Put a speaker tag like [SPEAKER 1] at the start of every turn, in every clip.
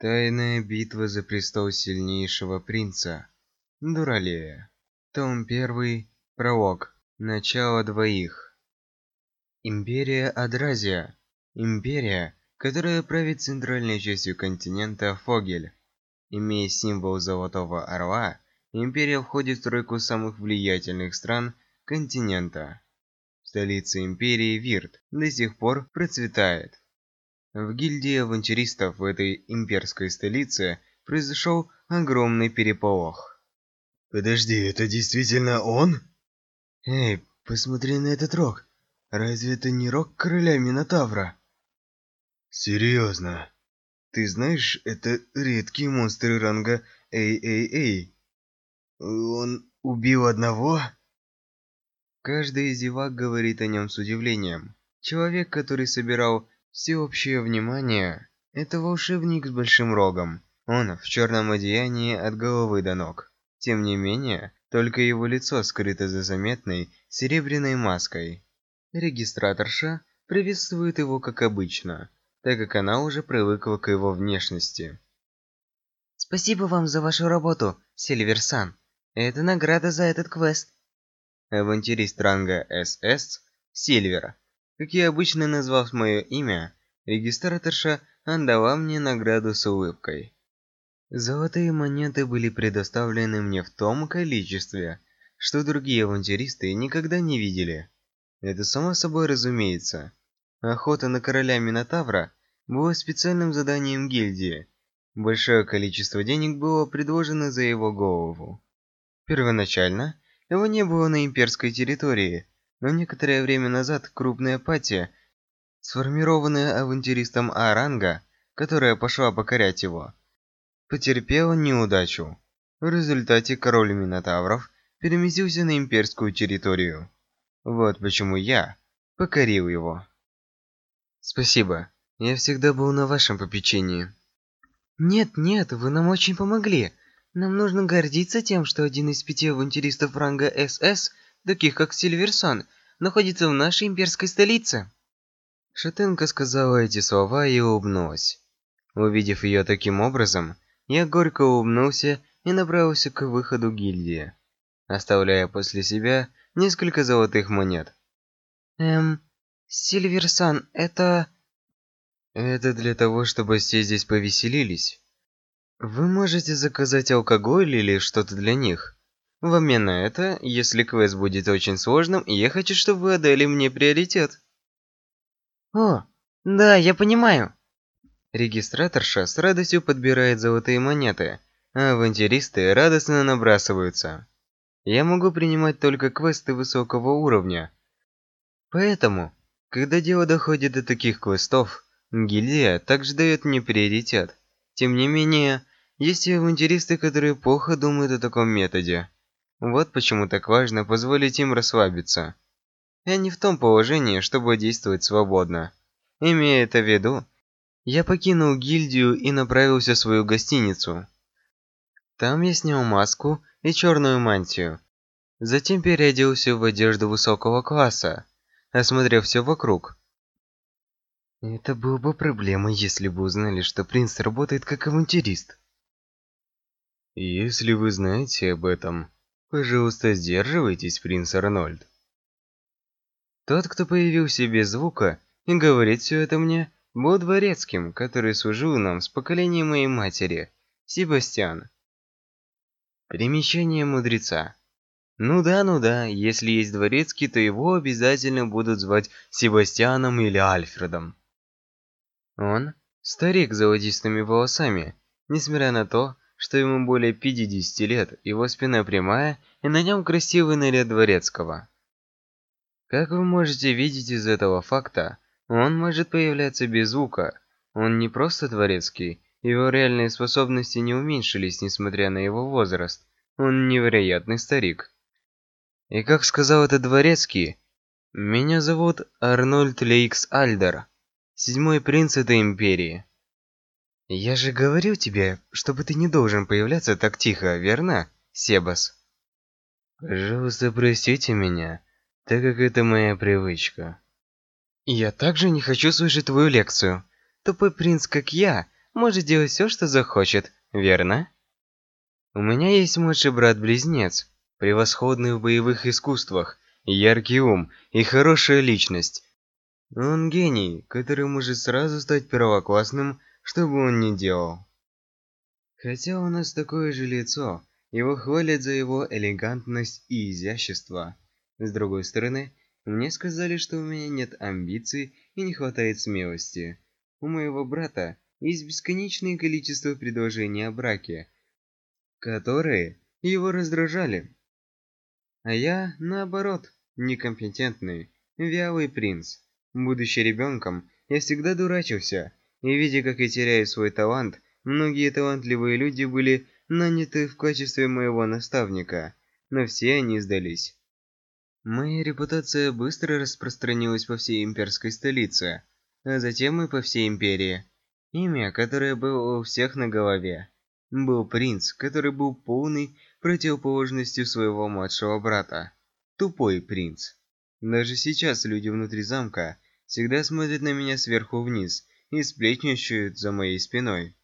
[SPEAKER 1] Тайная битва за престол сильнейшего принца. Дуралея. Том 1. Пролог. Начало двоих. Империя Адразия. Империя, которая правит центральной частью континента Фогель. Имея символ Золотого Орла, империя входит в тройку самых влиятельных стран континента. Столица империи Вирт до сих пор процветает. В гильдии авантюристов в этой имперской столице произошел огромный переполох.
[SPEAKER 2] Подожди, это действительно он?
[SPEAKER 1] Эй, посмотри на этот рог. Разве это не рог короля Минотавра?
[SPEAKER 2] Серьезно?
[SPEAKER 1] Ты знаешь, это редкие монстры ранга AAA. Он убил одного? Каждый из зевак говорит о нем с удивлением. Человек, который собирал Всеобщее внимание – это волшебник с большим рогом. Он в черном одеянии от головы до ног. Тем не менее, только его лицо скрыто за заметной серебряной маской. Регистраторша приветствует его как обычно, так как она уже привыкла к его внешности.
[SPEAKER 3] Спасибо вам за вашу работу, Сильверсан. Это награда за этот квест.
[SPEAKER 1] Авантюрист ранга СС Сильвер как я обычно назвав мое имя, регистраторша отдала мне награду с улыбкой. Золотые монеты были предоставлены мне в том количестве, что другие авантюристы никогда не видели. Это само собой разумеется. Охота на короля Минотавра была специальным заданием гильдии. Большое количество денег было предложено за его голову. Первоначально его не было на имперской территории, но некоторое время назад крупная пати, сформированная авантюристом А-ранга, которая пошла покорять его, потерпела неудачу. В результате король Минотавров переместился на имперскую территорию. Вот почему я покорил его. Спасибо. Я всегда был на вашем попечении.
[SPEAKER 3] Нет, нет, вы нам очень помогли. Нам нужно гордиться тем, что один из пяти авантюристов ранга СС таких как Сильверсон, находится в нашей имперской столице.
[SPEAKER 1] Шатенка сказала эти слова и улыбнулась. Увидев ее таким образом, я горько улыбнулся и направился к выходу гильдии, оставляя после себя несколько золотых монет.
[SPEAKER 3] Эм, Сильверсан, это...
[SPEAKER 1] Это для того, чтобы все здесь повеселились. Вы можете заказать алкоголь или что-то для них. В обмен на это, если квест будет очень сложным, я хочу, чтобы вы отдали мне приоритет.
[SPEAKER 3] О, да, я понимаю.
[SPEAKER 1] Регистраторша с радостью подбирает золотые монеты, а авантюристы радостно набрасываются. Я могу принимать только квесты высокого уровня. Поэтому, когда дело доходит до таких квестов, гильдия также дает мне приоритет. Тем не менее, есть и авантюристы, которые плохо думают о таком методе. Вот почему так важно позволить им расслабиться. Я не в том положении, чтобы действовать свободно. Имея это в виду, я покинул гильдию и направился в свою гостиницу. Там я снял маску и черную мантию. Затем переоделся в одежду высокого класса, осмотрев все вокруг. Это было бы проблемой, если бы узнали, что принц работает как авантюрист. Если вы знаете об этом, Пожалуйста, сдерживайтесь, принц Арнольд. Тот, кто появился без звука и говорит все это мне, был дворецким, который служил нам с поколения моей матери, Себастьян. Примечание мудреца. Ну да, ну да, если есть дворецкий, то его обязательно будут звать Себастьяном или Альфредом. Он старик с золотистыми волосами, несмотря на то, что ему более 50 лет, его спина прямая, и на нем красивый наряд дворецкого. Как вы можете видеть из этого факта, он может появляться без звука. Он не просто дворецкий, его реальные способности не уменьшились, несмотря на его возраст. Он невероятный старик. И как сказал этот дворецкий, «Меня зовут Арнольд Лейкс Альдер, седьмой принц этой империи». Я же говорил тебе, чтобы ты не должен появляться так тихо, верно, Себас? Пожалуйста, простите меня, так как это моя привычка. Я также не хочу слышать твою лекцию. Тупой принц, как я,
[SPEAKER 3] может делать все, что захочет, верно? У меня есть младший брат-близнец, превосходный в боевых искусствах, яркий ум и хорошая личность. Он гений, который может сразу стать первоклассным, что бы он ни делал. Хотя у нас такое же лицо, его хвалят за его элегантность и изящество. С другой стороны, мне сказали, что у меня нет амбиций и не хватает смелости. У моего брата есть бесконечное количество предложений о браке, которые его раздражали. А я, наоборот, некомпетентный, вялый принц. Будучи ребенком, я всегда дурачился, и видя, как я теряю свой талант, многие талантливые люди были наняты в качестве моего наставника, но все они сдались. Моя репутация быстро распространилась по всей имперской столице, а затем и по всей империи. Имя, которое было у всех на голове, был принц, который был полной противоположностью своего младшего брата. Тупой принц. Даже сейчас люди внутри замка всегда смотрят на меня сверху вниз и сплетничают за моей спиной.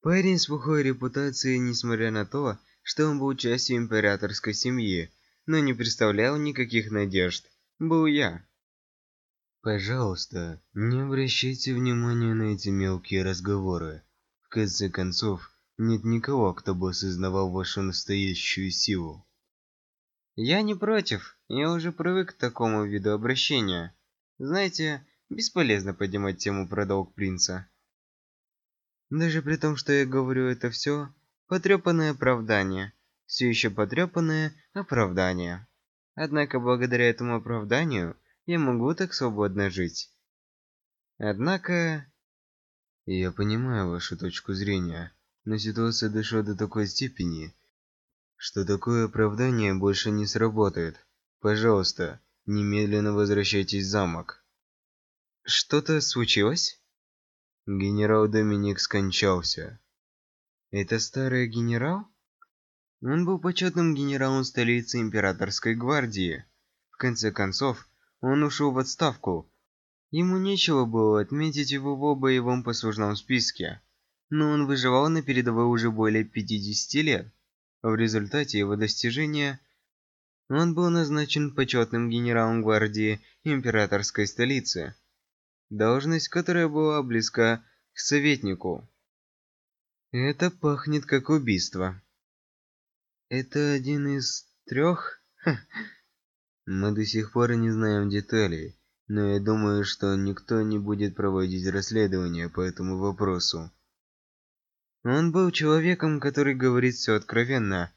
[SPEAKER 3] Парень с плохой репутацией, несмотря на то, что он был частью императорской семьи, но не представлял никаких надежд, был я.
[SPEAKER 2] Пожалуйста, не обращайте внимания на эти мелкие разговоры. В конце концов, нет никого, кто бы осознавал вашу настоящую силу.
[SPEAKER 3] Я не против, я уже привык к такому виду обращения. Знаете, бесполезно поднимать тему про долг принца. Даже при том, что я говорю это все, потрепанное оправдание. Все еще потрепанное оправдание. Однако благодаря этому оправданию я могу так свободно жить. Однако...
[SPEAKER 2] Я понимаю вашу точку зрения, но ситуация дошла до такой степени, что такое оправдание больше не сработает. Пожалуйста, немедленно возвращайтесь в замок.
[SPEAKER 3] Что-то случилось?
[SPEAKER 2] Генерал Доминик скончался.
[SPEAKER 3] Это старый генерал? Он был почетным генералом столицы императорской гвардии. В конце концов, он ушел в отставку. Ему нечего было отметить его в боевом послужном списке, но он выживал на передовой уже более 50 лет. В результате его достижения он был назначен почетным генералом гвардии императорской столицы должность, которая была близка к советнику. Это пахнет как убийство. Это один из трех?
[SPEAKER 2] Мы до сих пор не знаем деталей, но я думаю, что никто не будет проводить расследование по этому вопросу.
[SPEAKER 3] Он был человеком, который говорит все откровенно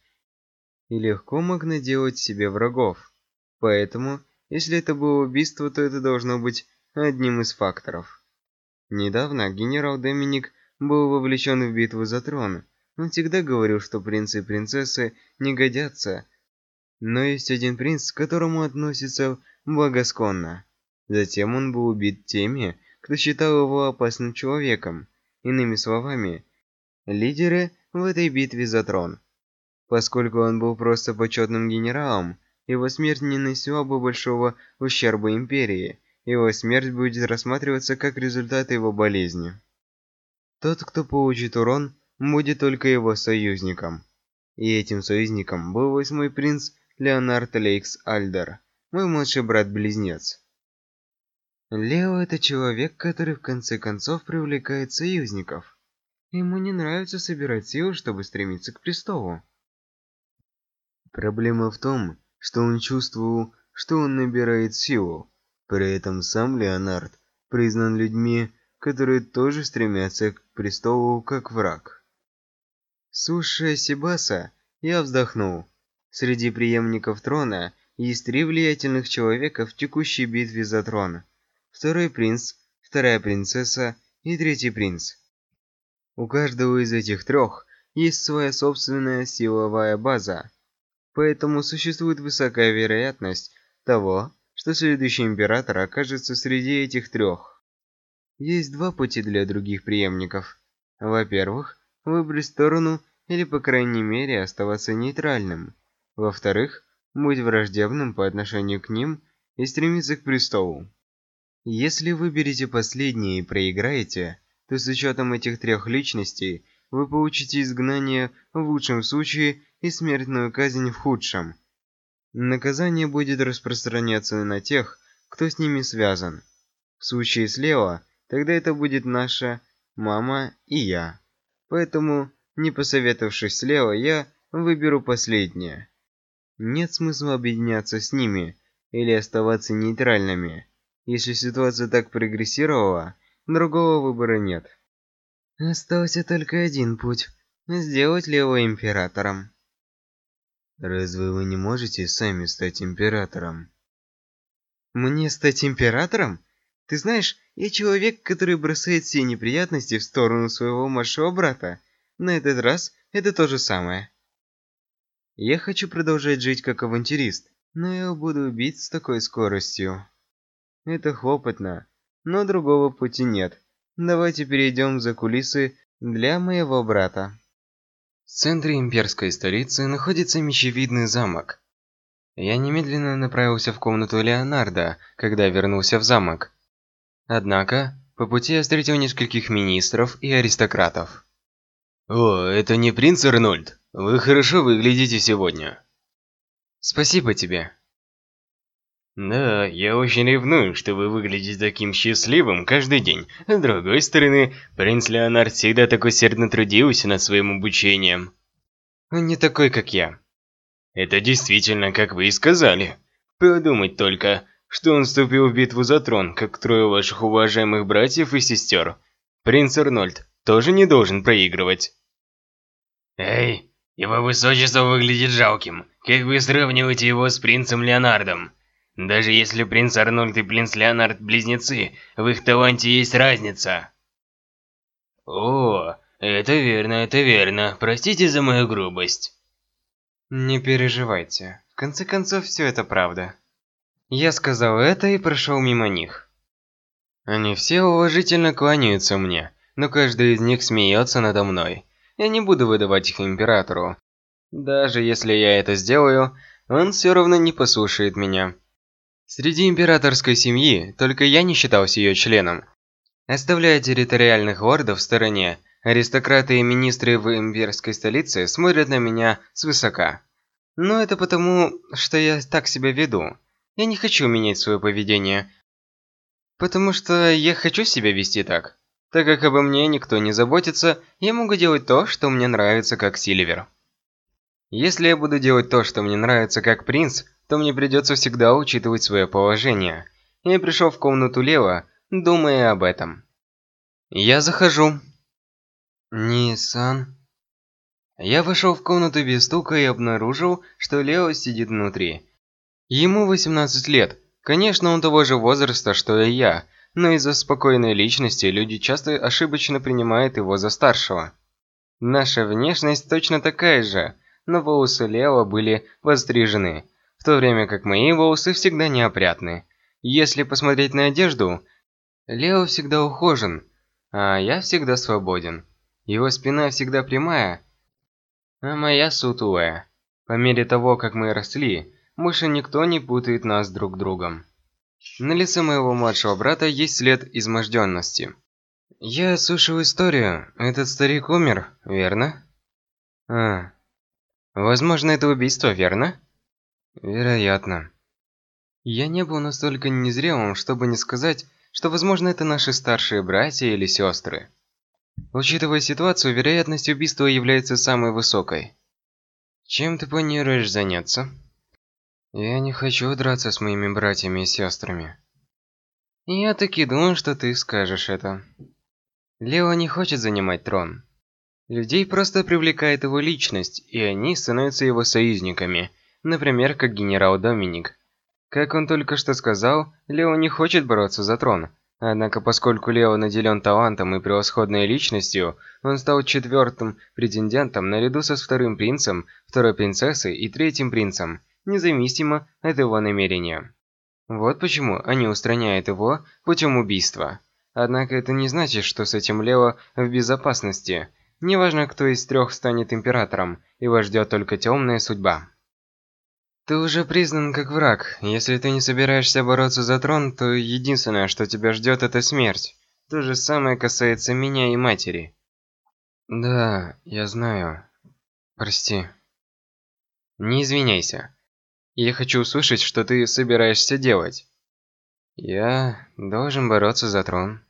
[SPEAKER 3] и легко мог наделать себе врагов. Поэтому, если это было убийство, то это должно быть одним из факторов. Недавно генерал Доминик был вовлечен в битву за трон. Он всегда говорил, что принцы и принцессы не годятся. Но есть один принц, к которому относится благосклонно. Затем он был убит теми, кто считал его опасным человеком. Иными словами, лидеры в этой битве за трон. Поскольку он был просто почетным генералом, его смерть не нанесла бы большого ущерба империи, его смерть будет рассматриваться как результат его болезни. Тот, кто получит урон, будет только его союзником. И этим союзником был восьмой принц Леонард Лейкс Альдер, мой младший брат-близнец. Лео – это человек, который в конце концов привлекает союзников. Ему не нравится собирать силы, чтобы стремиться к престолу.
[SPEAKER 2] Проблема в том, что он чувствовал, что он набирает силу, при этом сам Леонард признан людьми, которые тоже стремятся к престолу как враг.
[SPEAKER 3] Слушая Сибаса, я вздохнул. Среди преемников трона есть три влиятельных человека в текущей битве за трон. Второй принц, вторая принцесса и третий принц. У каждого из этих трех есть своя собственная силовая база. Поэтому существует высокая вероятность того, что следующий император окажется среди этих трех. Есть два пути для других преемников. Во-первых, выбрать сторону или, по крайней мере, оставаться нейтральным. Во-вторых, быть враждебным по отношению к ним и стремиться к престолу. Если выберете последнее и проиграете,
[SPEAKER 1] то с учетом этих трех личностей вы получите изгнание в лучшем случае и смертную казнь в худшем. Наказание будет распространяться на тех, кто с ними связан. В случае слева, тогда это будет наша мама и я. Поэтому, не посоветовавшись слева, я выберу последнее. Нет смысла объединяться с ними или оставаться нейтральными. Если ситуация так прогрессировала, другого выбора нет. Остался только один путь – сделать Лео императором.
[SPEAKER 2] Разве вы не можете сами стать императором?
[SPEAKER 1] Мне стать императором? Ты знаешь, я человек, который бросает все неприятности в сторону своего младшего брата. На этот раз это то же самое. Я хочу продолжать жить как авантюрист, но я буду убить с такой скоростью. Это хлопотно, но другого пути нет. Давайте перейдем за кулисы для моего брата.
[SPEAKER 3] В центре имперской столицы находится мечевидный замок. Я немедленно направился в комнату Леонардо, когда вернулся в замок. Однако, по пути я встретил нескольких министров и аристократов.
[SPEAKER 4] «О, это не принц Арнольд. Вы хорошо выглядите сегодня».
[SPEAKER 3] «Спасибо тебе».
[SPEAKER 4] Да, я очень ревную, что вы выглядите таким счастливым каждый день. С другой стороны, принц Леонард всегда так усердно трудился над своим обучением.
[SPEAKER 3] Он не такой, как я.
[SPEAKER 4] Это действительно, как вы и сказали. Подумать только, что он вступил в битву за трон, как трое ваших уважаемых братьев и сестер. Принц Арнольд тоже не должен проигрывать.
[SPEAKER 5] Эй, его высочество выглядит жалким. Как вы сравниваете его с принцем Леонардом? Даже если принц Арнольд и принц Леонард близнецы, в их таланте есть разница. О, это верно, это верно. Простите за мою грубость.
[SPEAKER 3] Не переживайте. В конце концов, все это правда. Я сказал это и прошел мимо них. Они все уважительно кланяются мне, но каждый из них смеется надо мной. Я не буду выдавать их императору. Даже если я это сделаю, он все равно не послушает меня. Среди императорской семьи только я не считался ее членом. Оставляя территориальных лордов в стороне, аристократы и министры в имперской столице смотрят на меня свысока. Но это потому, что я так себя веду. Я не хочу менять свое поведение. Потому что я хочу себя вести так. Так как обо мне никто не заботится, я могу делать то, что мне нравится как Сильвер. Если я буду делать то, что мне нравится как принц, то мне придется всегда учитывать свое положение. Я пришел в комнату Лева, думая об этом. Я захожу. Нисан. Я вошел в комнату без стука и обнаружил, что Лео сидит внутри. Ему 18 лет. Конечно, он того же возраста, что и я, но из-за спокойной личности люди часто ошибочно принимают его за старшего. Наша внешность точно такая же, но волосы Лео были подстрижены, в то время как мои волосы всегда неопрятны. Если посмотреть на одежду, Лео всегда ухожен, а я всегда свободен. Его спина всегда прямая, а моя сутулая. По мере того, как мы росли, больше никто не путает нас друг другом. На лице моего младшего брата есть след изможденности. Я слышал историю. Этот старик умер, верно? А. Возможно, это убийство, верно? Вероятно. Я не был настолько незрелым, чтобы не сказать, что, возможно, это наши старшие братья или сестры. Учитывая ситуацию, вероятность убийства является самой высокой. Чем ты планируешь заняться? Я не хочу драться с моими братьями и сестрами. Я таки думал, что ты скажешь это. Лео не хочет занимать трон. Людей просто привлекает его личность, и они становятся его союзниками, например, как генерал Доминик. Как он только что сказал, Лео не хочет бороться за трон, Однако, поскольку Лео наделен талантом и превосходной личностью, он стал четвертым претендентом наряду со вторым принцем, второй принцессой и третьим принцем, независимо от его намерения. Вот почему они устраняют его путем убийства. Однако это не значит, что с этим Лео в безопасности. Неважно, кто из трех станет императором, его ждет только темная судьба. Ты уже признан как враг. Если ты не собираешься бороться за трон, то единственное, что тебя ждет, это смерть. То же самое касается меня и матери.
[SPEAKER 2] Да, я знаю. Прости.
[SPEAKER 3] Не извиняйся. Я хочу услышать, что ты собираешься делать.
[SPEAKER 2] Я должен бороться за трон.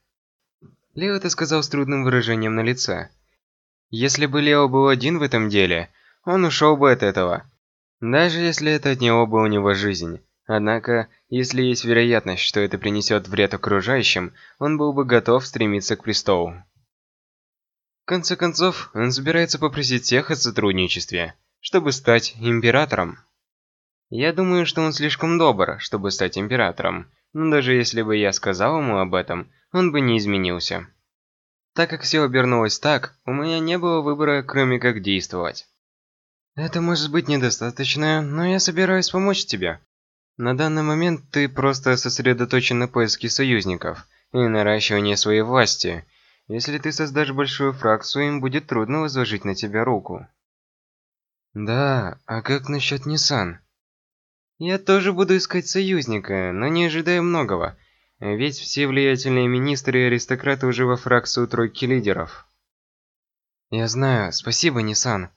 [SPEAKER 3] Лео это сказал с трудным выражением на лице. Если бы Лео был один в этом деле, он ушел бы от этого. Даже если это отняло бы у него жизнь. Однако, если есть вероятность, что это принесет вред окружающим, он был бы готов стремиться к престолу. В конце концов, он собирается попросить всех о сотрудничестве, чтобы стать императором. Я думаю, что он слишком добр, чтобы стать императором, но даже если бы я сказал ему об этом, он бы не изменился. Так как все обернулось так, у меня не было выбора, кроме как действовать. Это может быть недостаточно, но я собираюсь помочь тебе. На данный момент ты просто сосредоточен на поиске союзников и наращивании своей власти. Если ты создашь большую фракцию, им будет трудно возложить на тебя руку.
[SPEAKER 2] Да, а как насчет Nissan?
[SPEAKER 3] Я тоже буду искать союзника, но не ожидаю многого. Ведь все влиятельные министры и аристократы уже во фракцию тройки лидеров.
[SPEAKER 2] Я знаю, спасибо, Нисан.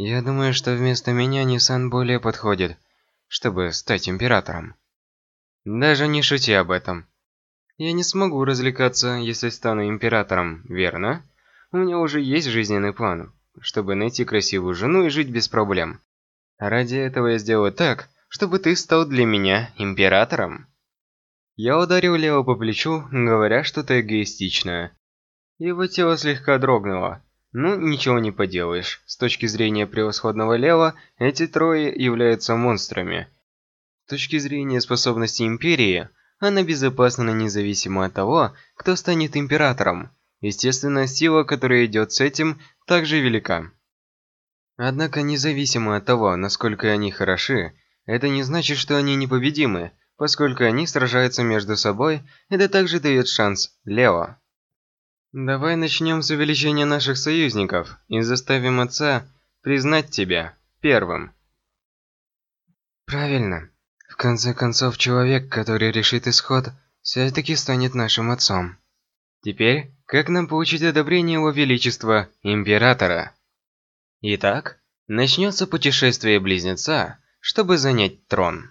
[SPEAKER 2] Я думаю, что вместо меня Нисан более подходит, чтобы стать императором.
[SPEAKER 3] Даже не шути об этом. Я не смогу развлекаться, если стану императором, верно? У меня уже есть жизненный план, чтобы найти красивую жену и жить без проблем. Ради этого я сделаю так, чтобы ты стал для меня императором. Я ударил Лео по плечу, говоря что-то эгоистичное. Его тело слегка дрогнуло. Ну, ничего не поделаешь. С точки зрения превосходного Лео, эти трое являются монстрами. С точки зрения способности Империи, она безопасна независимо от того, кто станет императором. Естественно, сила, которая идет с этим, также велика. Однако, независимо от того, насколько они хороши, это не значит, что они непобедимы, поскольку они сражаются между собой, это также дает шанс Лео. Давай начнем с увеличения наших союзников и заставим отца признать тебя первым.
[SPEAKER 2] Правильно. В конце концов, человек, который решит исход, все-таки станет нашим отцом.
[SPEAKER 3] Теперь, как нам получить одобрение его величества, императора? Итак, начнется путешествие близнеца, чтобы занять трон.